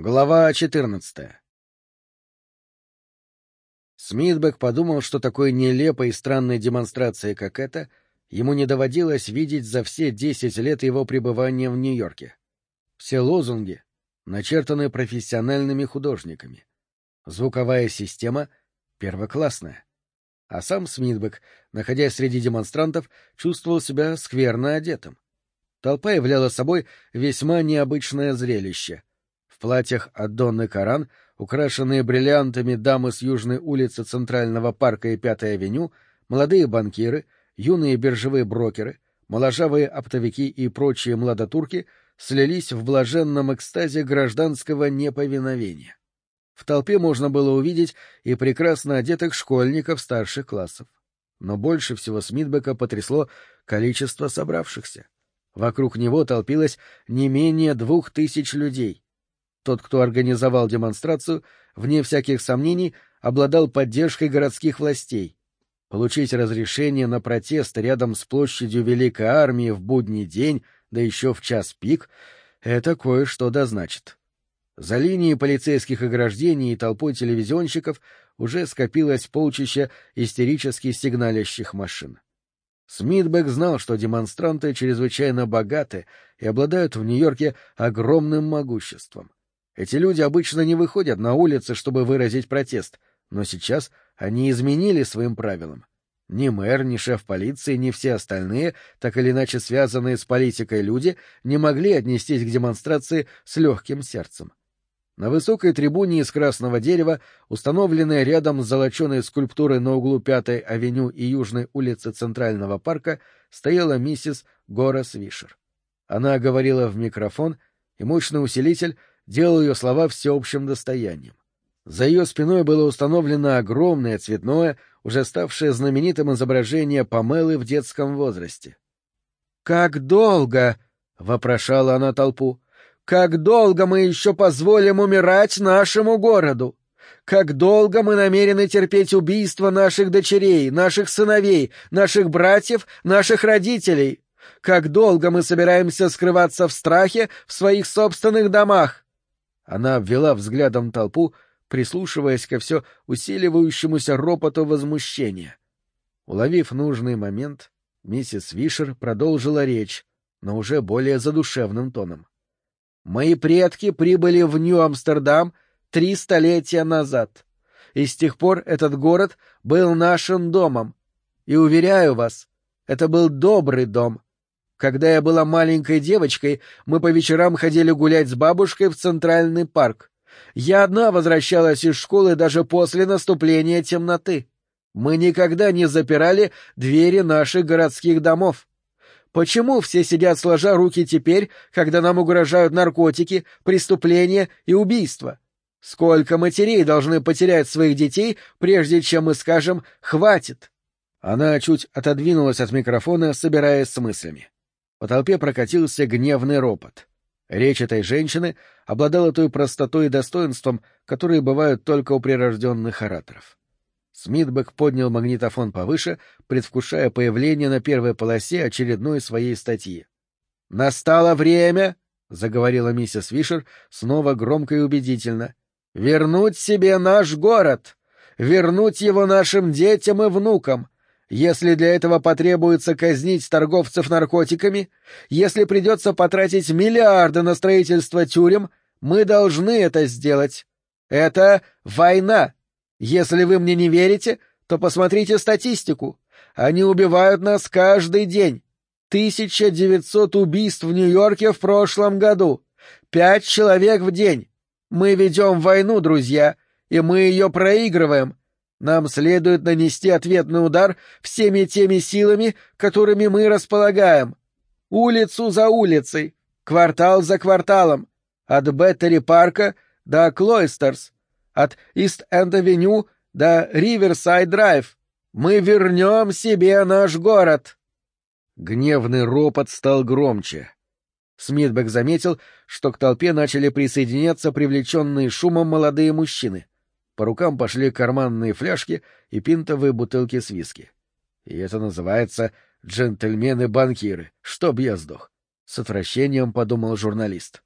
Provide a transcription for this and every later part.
Глава 14 Смитбек подумал, что такой нелепой и странной демонстрации, как эта, ему не доводилось видеть за все десять лет его пребывания в Нью-Йорке. Все лозунги начертаны профессиональными художниками. Звуковая система первоклассная. А сам Смитбек, находясь среди демонстрантов, чувствовал себя скверно одетым. Толпа являла собой весьма необычное зрелище — в платьях от Донны Каран, украшенные бриллиантами дамы с южной улицы Центрального парка и Пятой авеню, молодые банкиры, юные биржевые брокеры, моложавые оптовики и прочие младотурки слились в блаженном экстазе гражданского неповиновения. В толпе можно было увидеть и прекрасно одетых школьников старших классов. Но больше всего Смитбека потрясло количество собравшихся. Вокруг него толпилось не менее двух тысяч людей. Тот, кто организовал демонстрацию, вне всяких сомнений, обладал поддержкой городских властей. Получить разрешение на протест рядом с площадью Великой Армии в будний день, да еще в час пик, это кое-что дозначит. За линией полицейских ограждений и толпой телевизионщиков уже скопилось полчища истерически сигналящих машин. Смитбек знал, что демонстранты чрезвычайно богаты и обладают в Нью-Йорке огромным могуществом. Эти люди обычно не выходят на улицы, чтобы выразить протест, но сейчас они изменили своим правилам. Ни мэр, ни шеф полиции, ни все остальные, так или иначе связанные с политикой люди, не могли отнестись к демонстрации с легким сердцем. На высокой трибуне из красного дерева, установленной рядом с золоченой скульптурой на углу Пятой авеню и Южной улицы Центрального парка, стояла миссис Горас Вишер. Она говорила в микрофон, и мощный усилитель делал ее слова всеобщим достоянием. За ее спиной было установлено огромное цветное, уже ставшее знаменитым изображение Памелы в детском возрасте. «Как долго?» — вопрошала она толпу. «Как долго мы еще позволим умирать нашему городу? Как долго мы намерены терпеть убийство наших дочерей, наших сыновей, наших братьев, наших родителей? Как долго мы собираемся скрываться в страхе в своих собственных домах? Она обвела взглядом толпу, прислушиваясь ко все усиливающемуся ропоту возмущения. Уловив нужный момент, миссис Вишер продолжила речь, но уже более задушевным тоном. «Мои предки прибыли в Нью-Амстердам три столетия назад, и с тех пор этот город был нашим домом. И, уверяю вас, это был добрый дом, когда я была маленькой девочкой, мы по вечерам ходили гулять с бабушкой в Центральный парк. Я одна возвращалась из школы даже после наступления темноты. Мы никогда не запирали двери наших городских домов. Почему все сидят сложа руки теперь, когда нам угрожают наркотики, преступления и убийства? Сколько матерей должны потерять своих детей, прежде чем мы скажем «хватит»? Она чуть отодвинулась от микрофона, собираясь с мыслями. По толпе прокатился гневный ропот. Речь этой женщины обладала той простотой и достоинством, которые бывают только у прирожденных ораторов. Смитбек поднял магнитофон повыше, предвкушая появление на первой полосе очередной своей статьи. «Настало время!» — заговорила миссис Вишер снова громко и убедительно. «Вернуть себе наш город! Вернуть его нашим детям и внукам! Если для этого потребуется казнить торговцев наркотиками, если придется потратить миллиарды на строительство тюрем, мы должны это сделать. Это война. Если вы мне не верите, то посмотрите статистику. Они убивают нас каждый день. 1900 убийств в Нью-Йорке в прошлом году. Пять человек в день. Мы ведем войну, друзья, и мы ее проигрываем, нам следует нанести ответный удар всеми теми силами, которыми мы располагаем. Улицу за улицей, квартал за кварталом, от Беттери-парка до Клойстерс, от Ист-Энд-Авеню до Риверсайд-Драйв. Мы вернем себе наш город. Гневный ропот стал громче. Смитбек заметил, что к толпе начали присоединяться привлеченные шумом молодые мужчины — по рукам пошли карманные фляжки и пинтовые бутылки с виски. И это называется «джентльмены-банкиры», чтоб я сдох. С отвращением подумал журналист.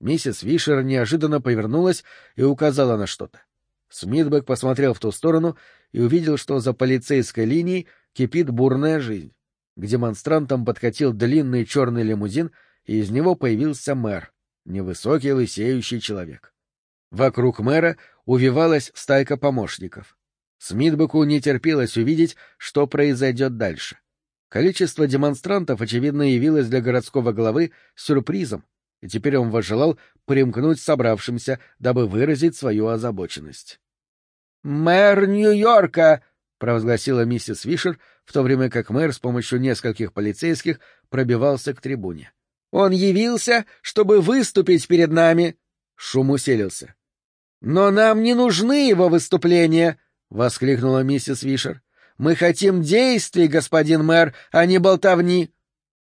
Миссис Вишер неожиданно повернулась и указала на что-то. Смитбек посмотрел в ту сторону и увидел, что за полицейской линией кипит бурная жизнь. К демонстрантам подкатил длинный черный лимузин, и из него появился мэр, невысокий лысеющий человек. Вокруг мэра увивалась стайка помощников. Смитбеку не терпелось увидеть, что произойдет дальше. Количество демонстрантов, очевидно, явилось для городского главы сюрпризом, и теперь он возжелал примкнуть собравшимся, дабы выразить свою озабоченность. «Мэр Нью-Йорка!» — провозгласила миссис Фишер, в то время как мэр с помощью нескольких полицейских пробивался к трибуне. «Он явился, чтобы выступить перед нами!» Шум усилился. «Но нам не нужны его выступления!» — воскликнула миссис Вишер. «Мы хотим действий, господин мэр, а не болтовни!»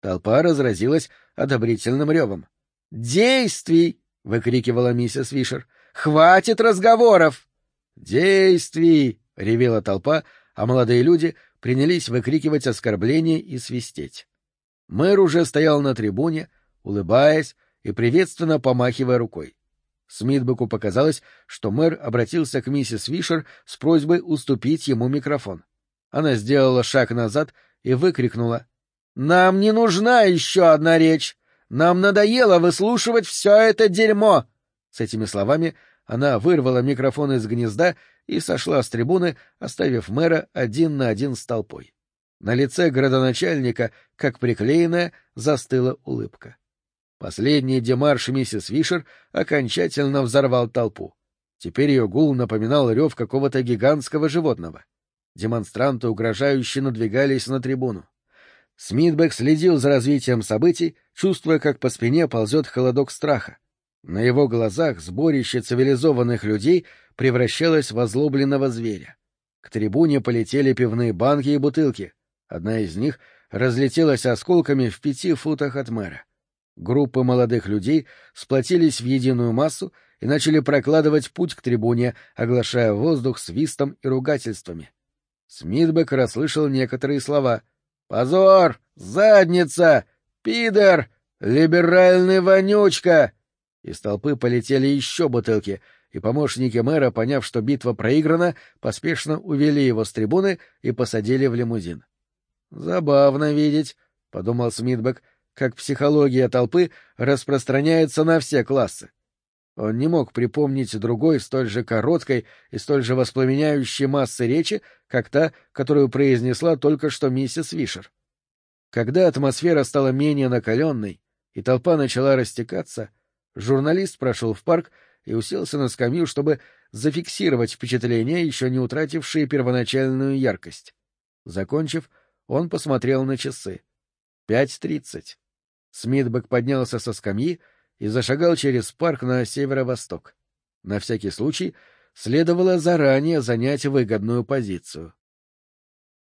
Толпа разразилась одобрительным ревом. «Действий!» — выкрикивала миссис Вишер. «Хватит разговоров!» «Действий!» — ревела толпа, а молодые люди принялись выкрикивать оскорбления и свистеть. Мэр уже стоял на трибуне, улыбаясь и приветственно помахивая рукой. Смитбеку показалось, что мэр обратился к миссис Вишер с просьбой уступить ему микрофон. Она сделала шаг назад и выкрикнула. — Нам не нужна еще одна речь! Нам надоело выслушивать все это дерьмо! С этими словами она вырвала микрофон из гнезда и сошла с трибуны, оставив мэра один на один с толпой. На лице градоначальника, как приклеенная, застыла улыбка. Последний демарш миссис Вишер окончательно взорвал толпу. Теперь ее гул напоминал рев какого-то гигантского животного. Демонстранты угрожающе надвигались на трибуну. Смитбек следил за развитием событий, чувствуя, как по спине ползет холодок страха. На его глазах сборище цивилизованных людей превращалось в озлобленного зверя. К трибуне полетели пивные банки и бутылки. Одна из них разлетелась осколками в пяти футах от мэра. Группы молодых людей сплотились в единую массу и начали прокладывать путь к трибуне, оглашая воздух свистом и ругательствами. Смитбек расслышал некоторые слова. «Позор! Задница! Пидор! Либеральный вонючка!» Из толпы полетели еще бутылки, и помощники мэра, поняв, что битва проиграна, поспешно увели его с трибуны и посадили в лимузин. «Забавно видеть», — подумал Смитбек, — как психология толпы распространяется на все классы. Он не мог припомнить другой столь же короткой и столь же воспламеняющей массы речи, как та, которую произнесла только что миссис Вишер. Когда атмосфера стала менее накаленной и толпа начала растекаться, журналист прошел в парк и уселся на скамью, чтобы зафиксировать впечатления, еще не утратившие первоначальную яркость. Закончив, он посмотрел на часы. Пять тридцать. Смитбек поднялся со скамьи и зашагал через парк на северо-восток. На всякий случай следовало заранее занять выгодную позицию.